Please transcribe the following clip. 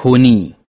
খুনি